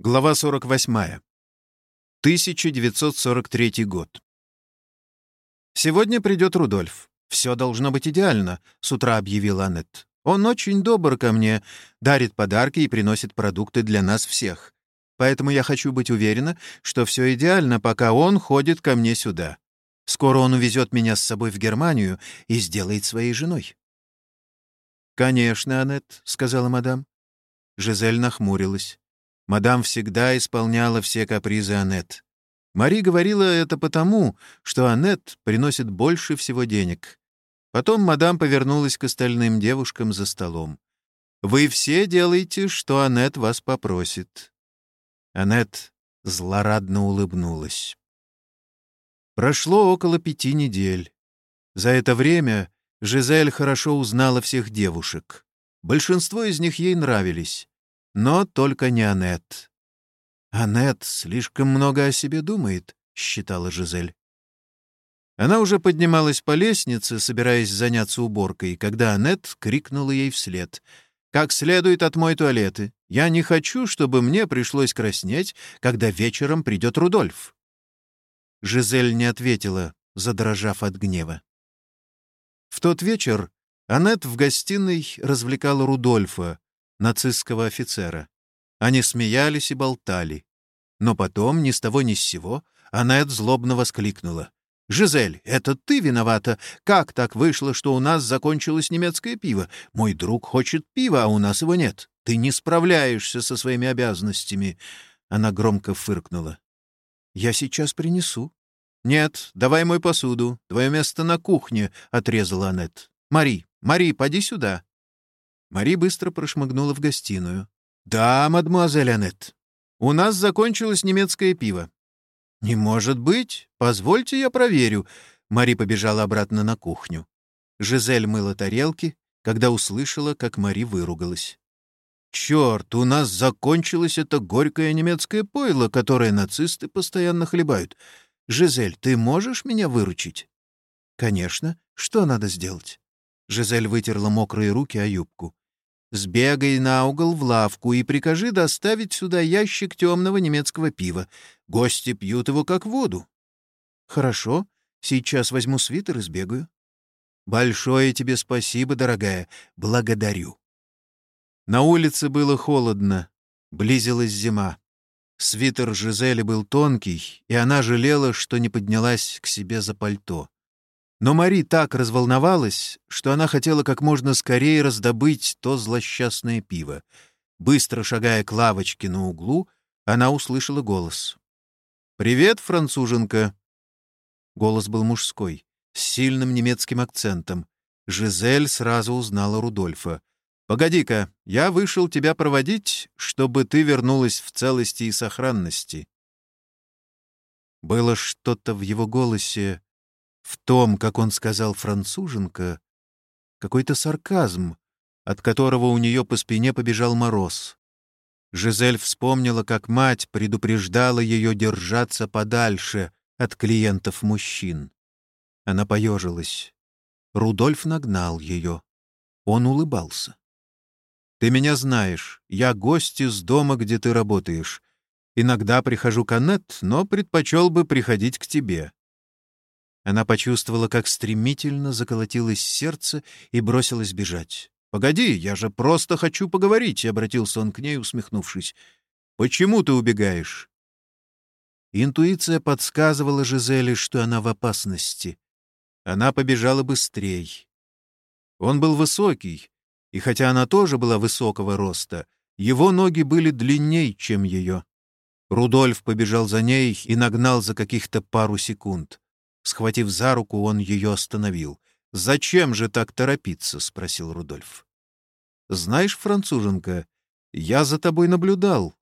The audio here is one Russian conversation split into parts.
Глава 48. 1943 год. «Сегодня придет Рудольф. Все должно быть идеально», — с утра объявил Аннет. «Он очень добр ко мне, дарит подарки и приносит продукты для нас всех. Поэтому я хочу быть уверена, что все идеально, пока он ходит ко мне сюда. Скоро он увезет меня с собой в Германию и сделает своей женой». «Конечно, Аннет», — сказала мадам. Жизель нахмурилась. Мадам всегда исполняла все капризы Аннет. Мари говорила это потому, что Аннет приносит больше всего денег. Потом мадам повернулась к остальным девушкам за столом. «Вы все делаете, что Аннет вас попросит». Аннет злорадно улыбнулась. Прошло около пяти недель. За это время Жизель хорошо узнала всех девушек. Большинство из них ей нравились. Но только не Аннет. «Аннет слишком много о себе думает», — считала Жизель. Она уже поднималась по лестнице, собираясь заняться уборкой, когда Аннет крикнула ей вслед. «Как следует отмой туалеты. Я не хочу, чтобы мне пришлось краснеть, когда вечером придет Рудольф». Жизель не ответила, задрожав от гнева. В тот вечер Аннет в гостиной развлекала Рудольфа, нацистского офицера. Они смеялись и болтали. Но потом, ни с того ни с сего, Аннет злобно воскликнула. «Жизель, это ты виновата. Как так вышло, что у нас закончилось немецкое пиво? Мой друг хочет пива, а у нас его нет. Ты не справляешься со своими обязанностями». Она громко фыркнула. «Я сейчас принесу». «Нет, давай мой посуду. Твое место на кухне», — отрезала Аннет. «Мари, Мари, поди сюда». Мари быстро прошмыгнула в гостиную. «Да, мадемуазель Аннет, у нас закончилось немецкое пиво». «Не может быть. Позвольте, я проверю». Мари побежала обратно на кухню. Жизель мыла тарелки, когда услышала, как Мари выругалась. «Черт, у нас закончилось это горькое немецкое пойло, которое нацисты постоянно хлебают. Жизель, ты можешь меня выручить?» «Конечно. Что надо сделать?» Жизель вытерла мокрые руки о юбку. Сбегай на угол в лавку и прикажи доставить сюда ящик темного немецкого пива. Гости пьют его как воду. Хорошо, сейчас возьму свитер и сбегаю. Большое тебе спасибо, дорогая. Благодарю. На улице было холодно. Близилась зима. Свитер Жизели был тонкий, и она жалела, что не поднялась к себе за пальто. Но Мари так разволновалась, что она хотела как можно скорее раздобыть то злосчастное пиво. Быстро шагая к лавочке на углу, она услышала голос. «Привет, француженка!» Голос был мужской, с сильным немецким акцентом. Жизель сразу узнала Рудольфа. «Погоди-ка, я вышел тебя проводить, чтобы ты вернулась в целости и сохранности». Было что-то в его голосе, в том, как он сказал француженка, какой-то сарказм, от которого у нее по спине побежал мороз. Жизель вспомнила, как мать предупреждала ее держаться подальше от клиентов мужчин. Она поежилась. Рудольф нагнал ее. Он улыбался. «Ты меня знаешь. Я гость из дома, где ты работаешь. Иногда прихожу к Аннет, но предпочел бы приходить к тебе. Она почувствовала, как стремительно заколотилось сердце и бросилась бежать. «Погоди, я же просто хочу поговорить», — обратился он к ней, усмехнувшись. «Почему ты убегаешь?» Интуиция подсказывала Жизели, что она в опасности. Она побежала быстрей. Он был высокий, и хотя она тоже была высокого роста, его ноги были длинней, чем ее. Рудольф побежал за ней и нагнал за каких-то пару секунд. Схватив за руку, он ее остановил. «Зачем же так торопиться?» — спросил Рудольф. «Знаешь, француженка, я за тобой наблюдал.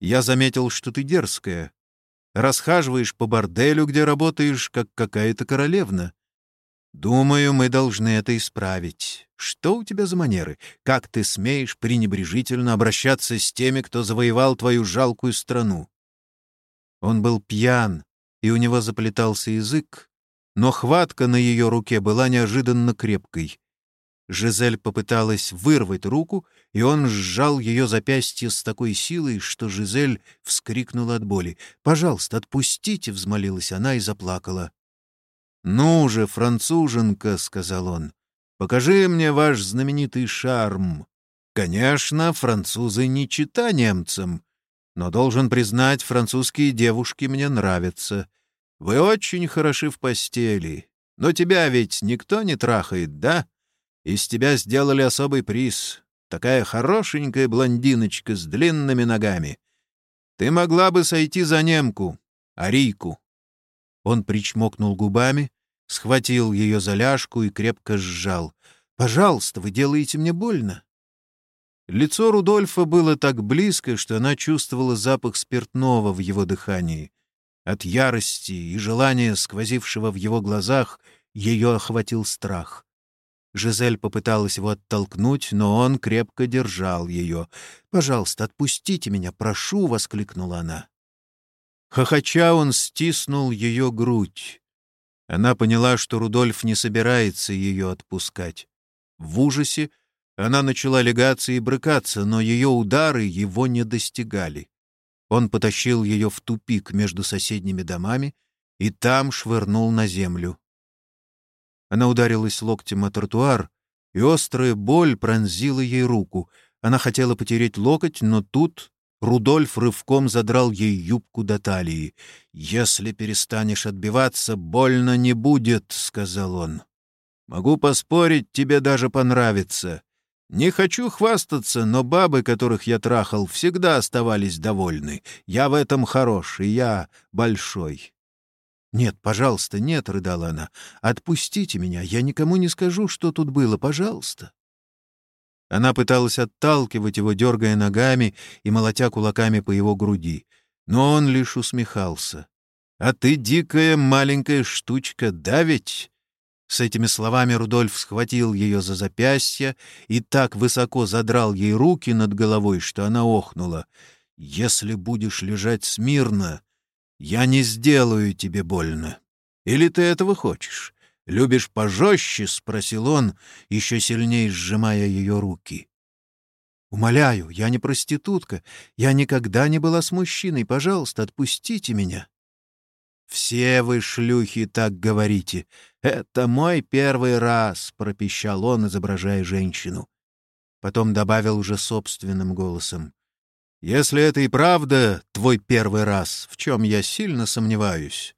Я заметил, что ты дерзкая. Расхаживаешь по борделю, где работаешь, как какая-то королевна. Думаю, мы должны это исправить. Что у тебя за манеры? Как ты смеешь пренебрежительно обращаться с теми, кто завоевал твою жалкую страну?» Он был пьян, и у него заплетался язык, но хватка на ее руке была неожиданно крепкой. Жизель попыталась вырвать руку, и он сжал ее запястье с такой силой, что Жизель вскрикнула от боли. «Пожалуйста, отпустите!» — взмолилась она и заплакала. «Ну же, француженка!» — сказал он. «Покажи мне ваш знаменитый шарм. Конечно, французы не чита немцам, но должен признать, французские девушки мне нравятся. Вы очень хороши в постели, но тебя ведь никто не трахает, да?» Из тебя сделали особый приз. Такая хорошенькая блондиночка с длинными ногами. Ты могла бы сойти за немку, Арийку». Он причмокнул губами, схватил ее за ляжку и крепко сжал. «Пожалуйста, вы делаете мне больно». Лицо Рудольфа было так близко, что она чувствовала запах спиртного в его дыхании. От ярости и желания, сквозившего в его глазах, ее охватил страх. Жизель попыталась его оттолкнуть, но он крепко держал ее. «Пожалуйста, отпустите меня, прошу!» — воскликнула она. Хохоча он стиснул ее грудь. Она поняла, что Рудольф не собирается ее отпускать. В ужасе она начала легаться и брыкаться, но ее удары его не достигали. Он потащил ее в тупик между соседними домами и там швырнул на землю. Она ударилась локтем о тротуар, и острая боль пронзила ей руку. Она хотела потереть локоть, но тут Рудольф рывком задрал ей юбку до талии. «Если перестанешь отбиваться, больно не будет», — сказал он. «Могу поспорить, тебе даже понравится. Не хочу хвастаться, но бабы, которых я трахал, всегда оставались довольны. Я в этом хорош, и я большой. «Нет, пожалуйста, нет», — рыдала она. «Отпустите меня, я никому не скажу, что тут было, пожалуйста». Она пыталась отталкивать его, дергая ногами и молотя кулаками по его груди, но он лишь усмехался. «А ты дикая маленькая штучка, да ведь?» С этими словами Рудольф схватил ее за запястье и так высоко задрал ей руки над головой, что она охнула. «Если будешь лежать смирно, я не сделаю тебе больно. Или ты этого хочешь? Любишь пожестче?» — спросил он, еще сильнее сжимая ее руки. «Умоляю, я не проститутка. Я никогда не была с мужчиной. Пожалуйста, отпустите меня». «Все вы, шлюхи, так говорите. Это мой первый раз», — пропищал он, изображая женщину. Потом добавил уже собственным голосом. Если это и правда твой первый раз, в чем я сильно сомневаюсь,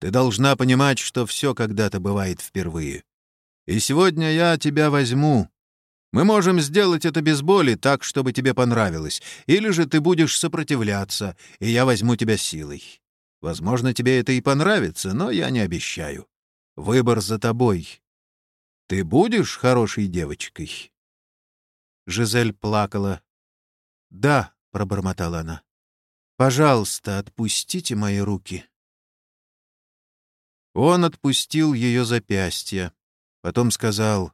ты должна понимать, что все когда-то бывает впервые. И сегодня я тебя возьму. Мы можем сделать это без боли, так, чтобы тебе понравилось. Или же ты будешь сопротивляться, и я возьму тебя силой. Возможно, тебе это и понравится, но я не обещаю. Выбор за тобой. Ты будешь хорошей девочкой?» Жизель плакала. «Да», — пробормотала она. «Пожалуйста, отпустите мои руки». Он отпустил ее запястье, потом сказал,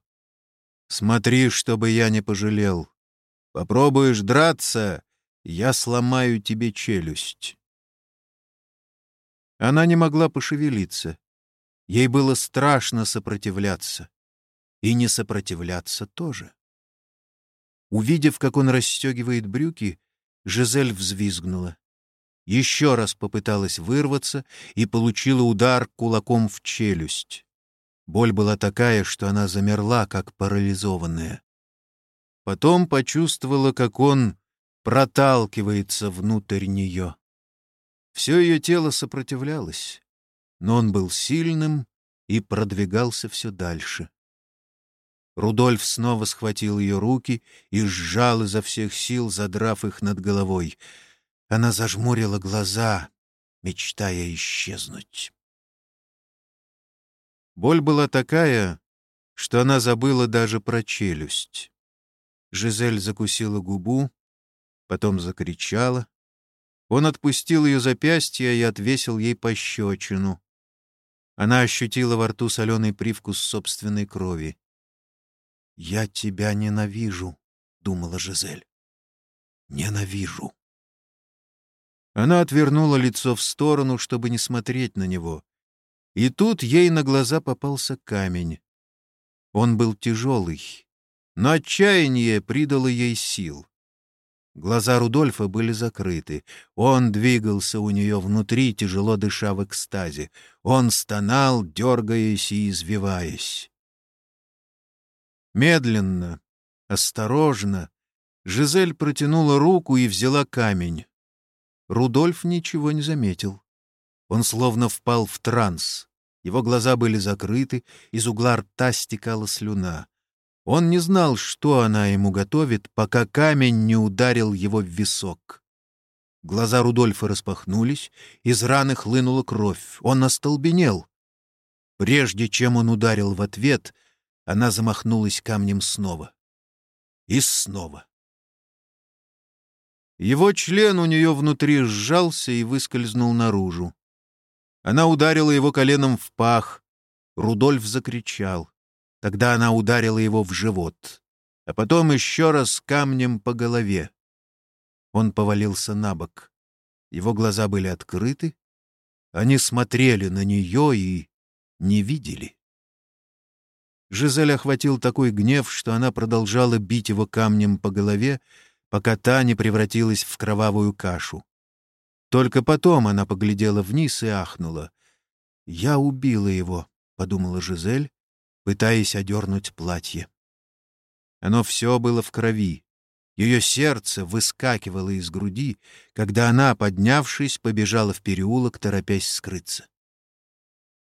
«Смотри, чтобы я не пожалел. Попробуешь драться, я сломаю тебе челюсть». Она не могла пошевелиться. Ей было страшно сопротивляться. И не сопротивляться тоже. Увидев, как он расстегивает брюки, Жизель взвизгнула. Еще раз попыталась вырваться и получила удар кулаком в челюсть. Боль была такая, что она замерла, как парализованная. Потом почувствовала, как он проталкивается внутрь нее. Все ее тело сопротивлялось, но он был сильным и продвигался все дальше. Рудольф снова схватил ее руки и сжал изо всех сил, задрав их над головой. Она зажмурила глаза, мечтая исчезнуть. Боль была такая, что она забыла даже про челюсть. Жизель закусила губу, потом закричала. Он отпустил ее запястье и отвесил ей пощечину. Она ощутила во рту соленый привкус собственной крови. «Я тебя ненавижу», — думала Жизель. «Ненавижу». Она отвернула лицо в сторону, чтобы не смотреть на него. И тут ей на глаза попался камень. Он был тяжелый, но отчаяние придало ей сил. Глаза Рудольфа были закрыты. Он двигался у нее внутри, тяжело дыша в экстазе. Он стонал, дергаясь и извиваясь. Медленно, осторожно, Жизель протянула руку и взяла камень. Рудольф ничего не заметил. Он словно впал в транс. Его глаза были закрыты, из угла рта стекала слюна. Он не знал, что она ему готовит, пока камень не ударил его в висок. Глаза Рудольфа распахнулись, из раны хлынула кровь. Он остолбенел. Прежде чем он ударил в ответ, она замахнулась камнем снова. И снова. Его член у нее внутри сжался и выскользнул наружу. Она ударила его коленом в пах. Рудольф закричал. Тогда она ударила его в живот, а потом еще раз камнем по голове. Он повалился на бок. Его глаза были открыты. Они смотрели на нее и не видели. Жизель охватил такой гнев, что она продолжала бить его камнем по голове, пока та не превратилась в кровавую кашу. Только потом она поглядела вниз и ахнула. «Я убила его», — подумала Жизель, пытаясь одернуть платье. Оно все было в крови. Ее сердце выскакивало из груди, когда она, поднявшись, побежала в переулок, торопясь скрыться.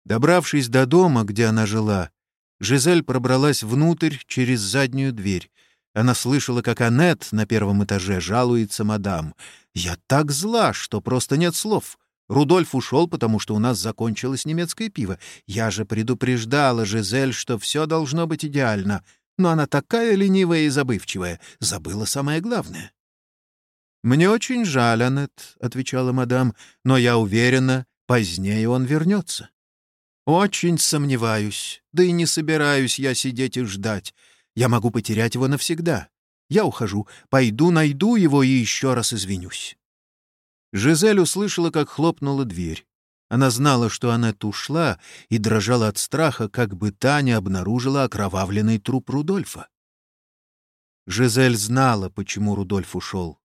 Добравшись до дома, где она жила, Жизель пробралась внутрь через заднюю дверь. Она слышала, как Аннет на первом этаже жалуется мадам. «Я так зла, что просто нет слов. Рудольф ушел, потому что у нас закончилось немецкое пиво. Я же предупреждала Жизель, что все должно быть идеально. Но она такая ленивая и забывчивая. Забыла самое главное. «Мне очень жаль, Аннет», — отвечала мадам, «но я уверена, позднее он вернется». «Очень сомневаюсь. Да и не собираюсь я сидеть и ждать. Я могу потерять его навсегда. Я ухожу, пойду найду его и еще раз извинюсь». Жизель услышала, как хлопнула дверь. Она знала, что Аннет ушла, и дрожала от страха, как бы та не обнаружила окровавленный труп Рудольфа. Жизель знала, почему Рудольф ушел.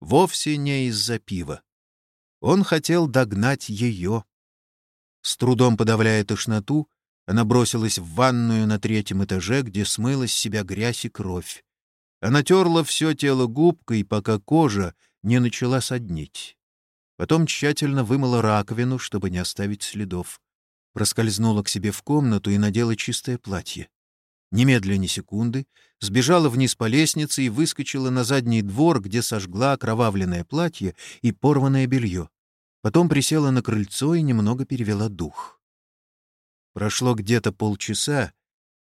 Вовсе не из-за пива. Он хотел догнать ее. С трудом подавляя тошноту, она бросилась в ванную на третьем этаже, где смыла с себя грязь и кровь. Она терла все тело губкой, пока кожа не начала соднить. Потом тщательно вымыла раковину, чтобы не оставить следов. Проскользнула к себе в комнату и надела чистое платье. Немедля ни секунды, сбежала вниз по лестнице и выскочила на задний двор, где сожгла окровавленное платье и порванное белье. Потом присела на крыльцо и немного перевела дух. Прошло где-то полчаса,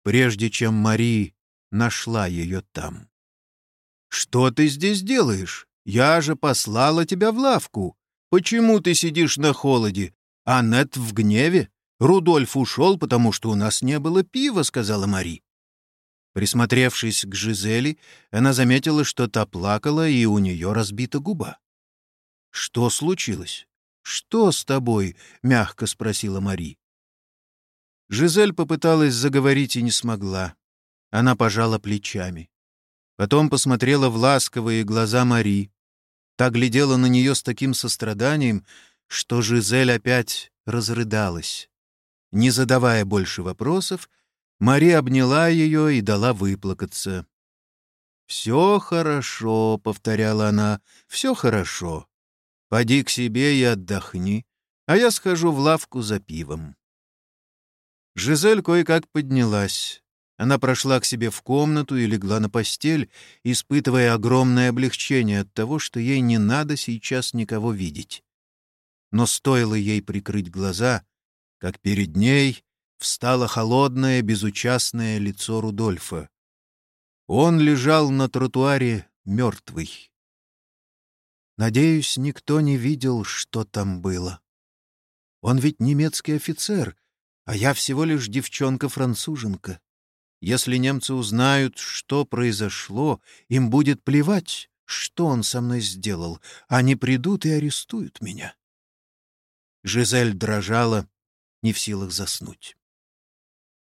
прежде чем Мари нашла ее там. «Что ты здесь делаешь? Я же послала тебя в лавку. Почему ты сидишь на холоде? Аннет в гневе. Рудольф ушел, потому что у нас не было пива», — сказала Мари. Присмотревшись к Жизели, она заметила, что та плакала, и у нее разбита губа. «Что случилось? Что с тобой?» — мягко спросила Мари. Жизель попыталась заговорить и не смогла. Она пожала плечами. Потом посмотрела в ласковые глаза Мари. Та глядела на нее с таким состраданием, что Жизель опять разрыдалась. Не задавая больше вопросов, Мари обняла ее и дала выплакаться. «Все хорошо», — повторяла она, — «все хорошо. Поди к себе и отдохни, а я схожу в лавку за пивом». Жизель кое-как поднялась. Она прошла к себе в комнату и легла на постель, испытывая огромное облегчение от того, что ей не надо сейчас никого видеть. Но стоило ей прикрыть глаза, как перед ней встало холодное, безучастное лицо Рудольфа. Он лежал на тротуаре мертвый. Надеюсь, никто не видел, что там было. Он ведь немецкий офицер, а я всего лишь девчонка-француженка. Если немцы узнают, что произошло, им будет плевать, что он со мной сделал. Они придут и арестуют меня. Жизель дрожала, не в силах заснуть.